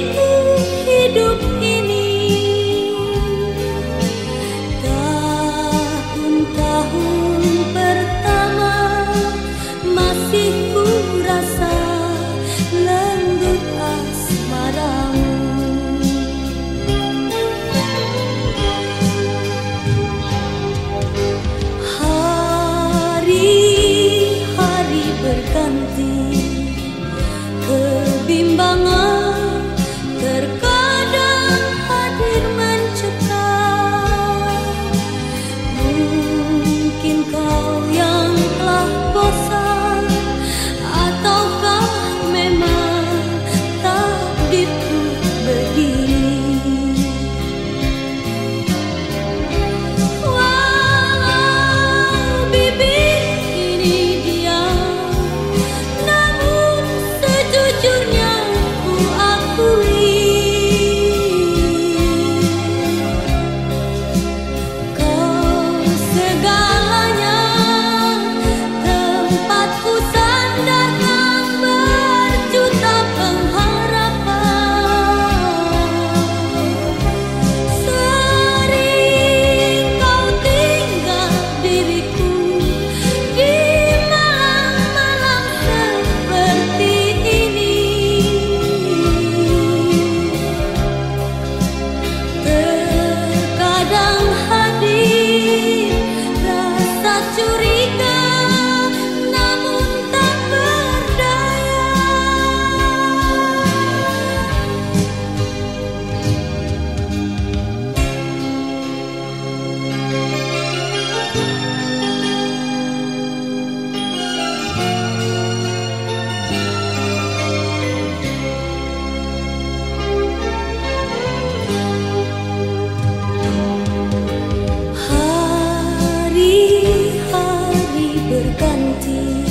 it. Hari-hari berganti.